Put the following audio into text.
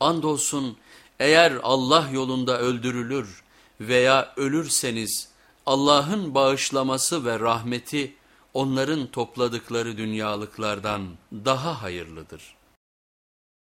Andolsun eğer Allah yolunda öldürülür veya ölürseniz Allah'ın bağışlaması ve rahmeti onların topladıkları dünyalıklardan daha hayırlıdır.''